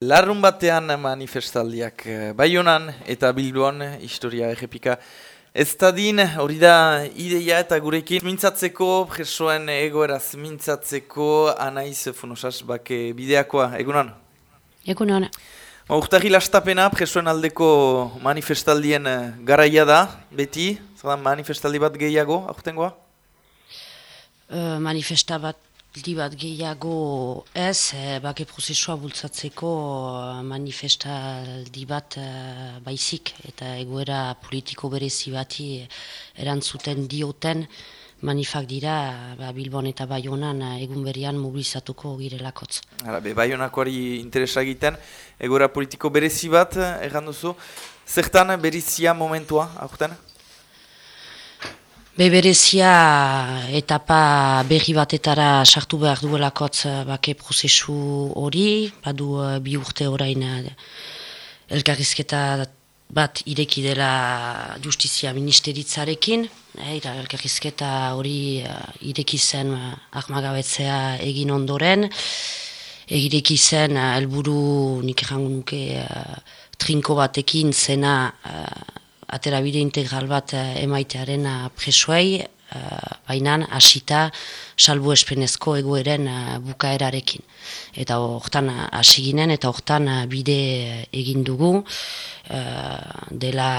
Larrun batean manifestaldiak eh, Baionan eta Bilduan historia errepika. Ez da din, hori da ideia eta gurekin mintzatzeko, presoen egoeraz mintzatzeko, anaiz funosas bake bideakoa, egunan? Egunan. Urtari lastapena presoen aldeko manifestaldien eh, garaia da, beti, zadan manifestaldi bat gehiago, aurtengoa? Uh, manifesta bat Aldi bat gehiago ez, e, bake prozesua bultzatzeko eh, manifestaldi bat e, baizik eta egoera politiko berezi bati erantzuten dioten manifak dira ba, Bilbon eta Baionan egun berian mobilizatuko girelakotz. Be, Baionakoari interesa egiten, egoera politiko berezi bat, erranduzu, zertan berizia momentua, aurten? Beberezia etapa berri batetara sartu behar duelakotz eh, bake prozesu hori, badu uh, bi urte orain uh, elkarrizketa bat ireki dela justizia ministeritzarekin, eh, elkarrizketa hori ireki zen ahmagabetzea egin ondoren, egireki zen uh, elburu nik errangu nuke trinko batekin zena aterabide integral bat uh, emaitearen uh, presoei, uh, bainan hasita salbu espenezko egoeren bukaerarekin. Eta hortan hasi ginen eta hortan bide egin dugu dela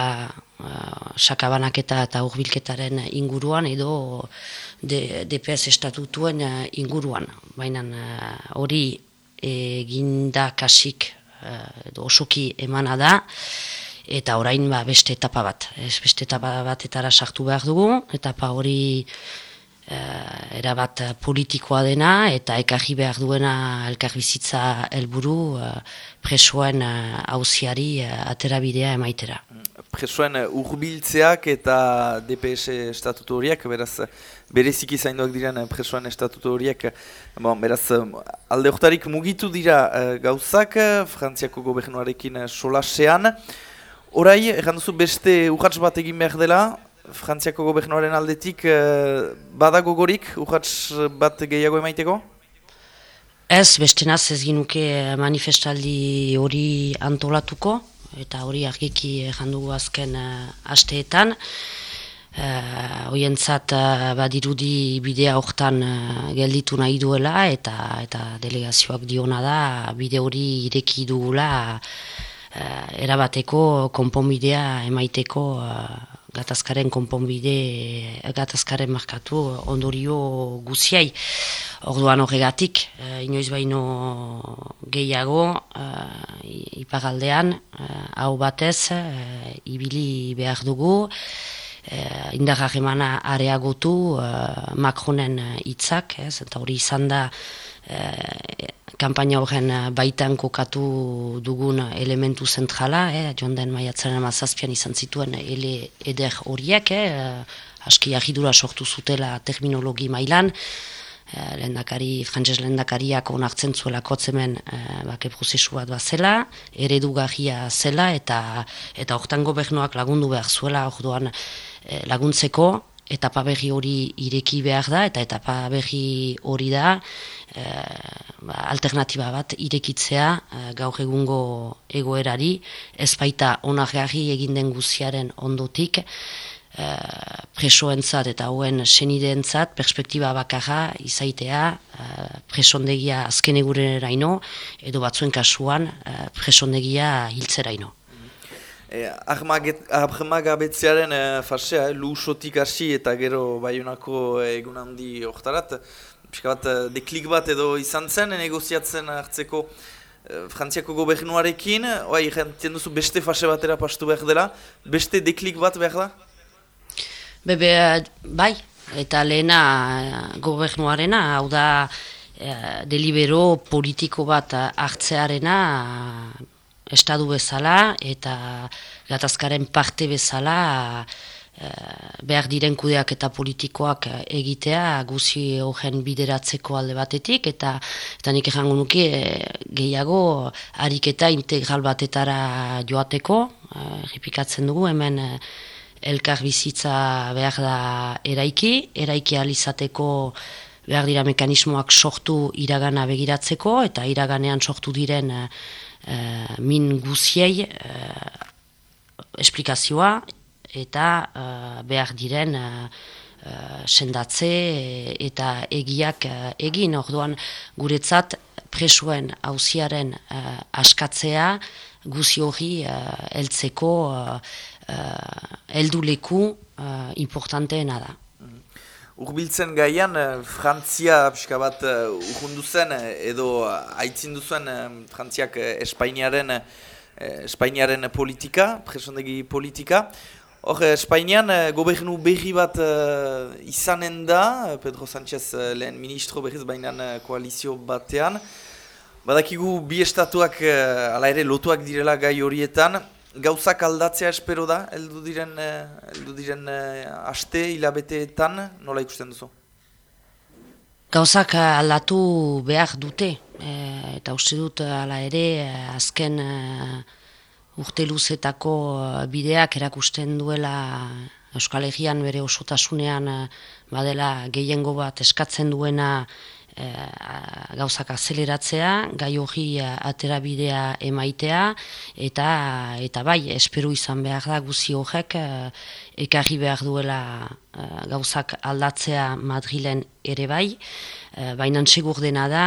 sakabanaketa eta urbilketaren inguruan edo DPS estatutuen inguruan. Baina hori eginda kasik uh, osoki emana da eta orain ba, beste etapa bat. Ez, beste etapa batetara sartu behar dugu, etapa hori e, erabat politikoa dena eta ekarri behar duena elkarbizitza helburu e, presoen hauziari e, aterabidea emaitera. Presoen urbiltzeak eta DPS estatutu horiek, beraz berezik izainduak diren presoen estatutu horiek, bon, beraz alde hortarik mugitu dira gauzak, Frantziako gobernuarekin solasean, Horai, egan duzu beste urratz bat egin behar dela, Frantziako gobernuaren aldetik, eh, badago gorik urratz bat gehiago emaiteko? Ez, beste naz ez ginuke manifestaldi hori antolatuko, eta hori argiki egan azken uh, asteetan. Uh, Oientzat uh, badirudi bidea hortan uh, gelditu nahi duela, eta, eta delegazioak diona da, bide hori ireki dugula, uh, erabateko konponbidea emaiteko uh, gatazkaren konponbide gatazkaren markatu ondorio guziai. Orduan horregatik inoiz baino gehiago ipagaldean hau batez ibili behar dugu. Uh, indarra areagotu uh, Macronen hitzak, eta hori izan da kampaina horren eh, baitan kokatu dugun elementu zentrala, eh, joan den maiatzaren amazazpian izan zituen ele eder horiek, eh, aski ahidura sortu zutela terminologi mailan, eh, lendakari, frantzes lendakariak onartzen zuela kotzemen eh, bake prozesu bat zela, eredugarria zela, eta eta hortan gobernuak lagundu behar zuela, orduan eh, laguntzeko, etapa berri hori ireki behar da, eta etapa berri hori da e, ba, alternatiba bat irekitzea e, gaur egungo egoerari, ez baita onargarri egin den guziaren ondotik, e, presoentzat eta hauen senideentzat perspektiba bakarra izaitea e, presondegia azken egureraino, edo batzuen kasuan e, presondegia hiltzeraino. Eh, Ahmagabetzearen eh, fasea, eh, lusotik hasi eta gero baiunako egun handi oktarat. Piska bat, eh, deklik bat edo izan zen, negoziatzen hartzeko eh, Frantziako gobernuarekin. Oai, jentien duzu beste fase batera pastu behar dela. Beste deklik bat behar da? Bebe, bai, eta lehena gobernuarena, hau da delibero politiko bat hartzearena estadu bezala eta gatazkaren parte bezala behar diren kudeak eta politikoak egitea guzi horren bideratzeko alde batetik eta eta nik errango nuke e, gehiago ariketa integral batetara joateko e, ripikatzen dugu hemen elkar bizitza behar da eraiki, eraiki alizateko behar dira mekanismoak sortu iragana begiratzeko eta iraganean sortu diren min guziei esplikazioa eta behar diren sendatze eta egiak egin orduan guretzat presuen hauziaren askatzea guzi hori heltzeko helduleku importanteena da. Urbiltzen gaian, Frantzia pixka bat uh, urrundu zen, edo haitzindu zuen Frantziak Espainiaren, Espainiaren politika, presondegi politika. Hor, Espainian gobernu berri bat uh, izanen da, Pedro Sánchez lehen ministro berriz bainan koalizio batean. Badakigu bi estatuak uh, ala ere lotuak direla gai horietan, gauzak aldatzea espero da, heldu diren, eh, heldu diren uh, aste, hilabeteetan, nola ikusten duzu? Gauzak aldatu behar dute, e, eta uste dut ala ere azken uh, urte luzetako bideak erakusten duela Euskal Herrian bere osotasunean badela gehiengo bat eskatzen duena e, gauzak azeleratzea, gai hori eh, aterabidea emaitea, eta eta bai, espero izan behar da guzi horrek ekarri behar duela gauzak aldatzea Madrilen ere bai, e, baina segur dena da,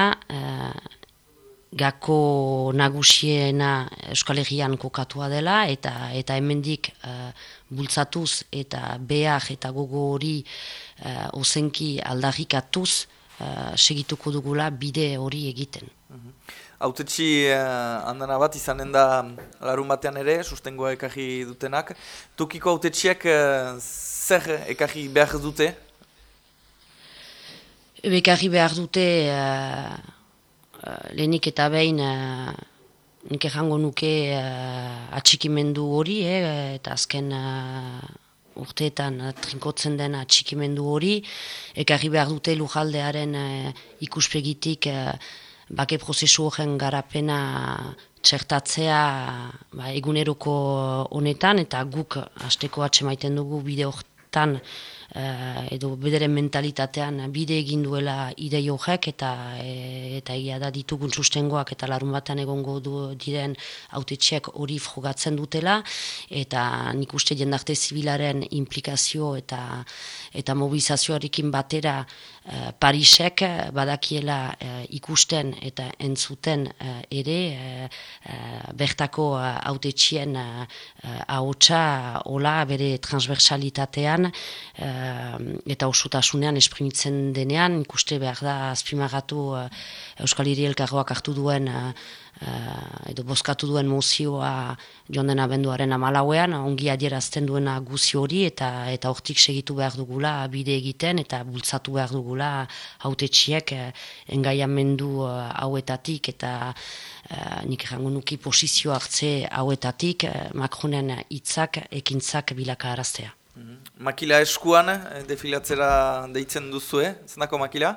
gako nagusiena Euskal Herrian kokatua dela eta eta hemendik uh, bultzatuz eta behar eta gogo hori uh, ozenki aldarrikatuz uh, segituko dugula bide hori egiten. Autetxi uh, handana bat izanen da larun batean ere, sustengoa ekarri dutenak. Tukiko autetxiek uh, zer ekarri behar dute? Ekarri behar dute uh, lehenik eta behin uh, nik errango nuke uh, atxikimendu hori, eh, eta azken urteetan uh, trinkotzen den txikimendu hori, ekarri behar dute lujaldearen uh, ikuspegitik uh, bake prozesu horren garapena txertatzea ba, eguneroko honetan, eta guk hasteko atxemaiten dugu bide horretan uh, edo bederen mentalitatean bide egin duela idei horrek eta e, eta ia da ditugun sustengoak eta larun batean egongo du diren autetxeak hori frogatzen dutela. Eta nik uste jendarte zibilaren implikazio eta eta mobilizazioarekin batera uh, Parisek badakiela uh, ikusten eta entzuten uh, ere uh, bertako autetxien ahotsa hola bere transversalitatean uh, eta osotasunean esprimitzen denean, ikuste behar da azpimagatu uh, Euskal Hiri Elkarroak hartu duen uh, edo bozkatu duen mozioa joan dena benduaren amalauean, ongi adierazten duena guzi hori eta eta hortik segitu behar dugula bide egiten eta bultzatu behar dugula haute txiek uh, engaiamendu uh, hauetatik eta uh, nik errango nuki posizio hartze hauetatik uh, Macronen hitzak ekintzak bilaka araztea. Makila eskuan, eh, defilatzera deitzen duzu, eh? Zenako makila?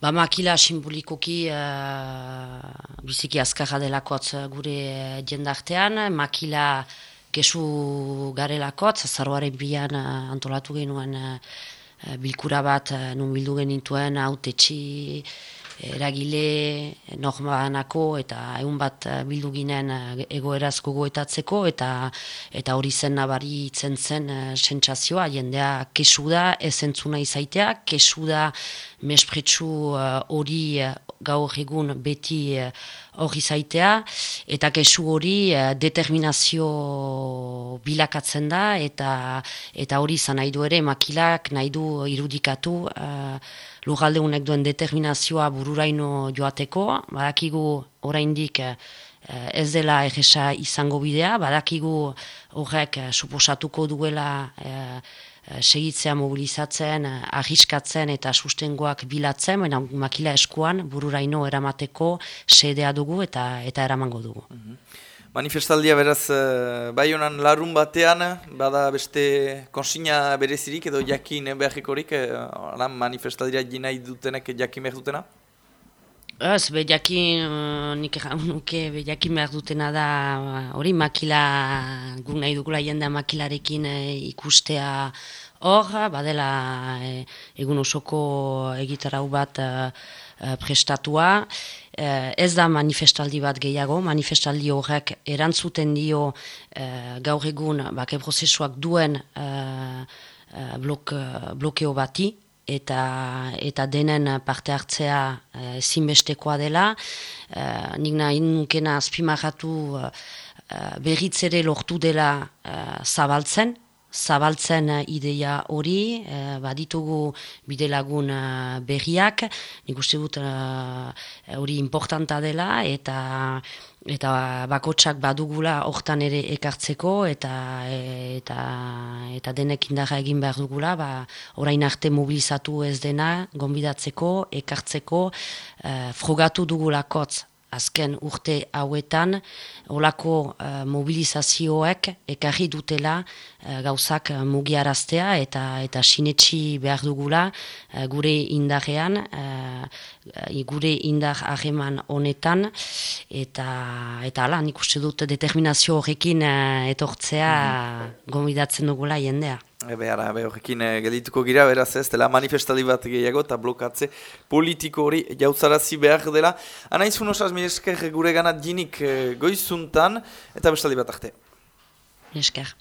Ba, makila simbolikoki uh, biziki azkarra delakotz gure jendartean. Makila kesu garelakotz, zarroaren bian uh, antolatu genuen uh, bilkura bat, uh, nun bildu genituen, autetxi, eragile normanako eta egun bat eh, bildu ginen eh, egoeraz gogoetatzeko eta eta hori zen nabari itzen zen uh, sentsazioa. Jendea kesu da ezentzuna izaitea kesu da mespretsu hori uh, gaur egun beti hori uh, zaitea eta kesu hori determinazio bilakatzen da eta eta hori izan nahi du ere makilak nahi du irudikatu lugalde honek duen determinazioa bururaino joateko, badakigu oraindik eh, ez dela egesa izango bidea, badakigu horrek eh, suposatuko duela eh, segitzea mobilizatzen, ahiskatzen eta sustengoak bilatzen, baina makila eskuan bururaino eramateko sedea dugu eta eta eramango dugu. Mhm. Manifestaldia beraz, uh, bai honan larun batean, bada beste konsina berezirik edo jakin beharrikorik, uh, manifestaldia nahi dutenek jakin behar dutena? Ez, be jakin, uh, nik nuke, be jakin behar dutena da, hori makila, gu nahi dugula jendea makilarekin ikustea hor, badela egun osoko egitarau bat prestatua, ez da manifestaldi bat gehiago, manifestaldi horrek erantzuten dio gaur egun bake prozesuak duen blok, blokeo bati, eta, eta denen parte hartzea ezinbestekoa dela. nik nahi nukena azpimarratu berritzere lortu dela zabaltzen, zabaltzen uh, ideia hori, uh, baditugu bidelagun uh, berriak, nik uste dut hori importanta dela, eta eta bakotsak badugula hortan ere ekartzeko, eta eta, eta denek indarra egin behar dugula, ba, orain arte mobilizatu ez dena, gonbidatzeko, ekartzeko, uh, frogatu dugulakotz azken urte hauetan, olako uh, mobilizazioek ekarri dutela uh, gauzak uh, mugiaraztea eta eta sinetxi behar dugula gure indarrean, gure indar hageman honetan, eta eta ala, nik uste dut determinazio horrekin etortzea mm -hmm. gomidatzen dugula jendea. Ebe, ara, ebe, horrekin e, geldituko gira, beraz ez, dela manifestali bat gehiago eta blokatze politiko hori jautzarazi behar dela. Ana izun osaz, mi esker gure ganat jinik e, goizuntan, eta bestali bat arte. Esker.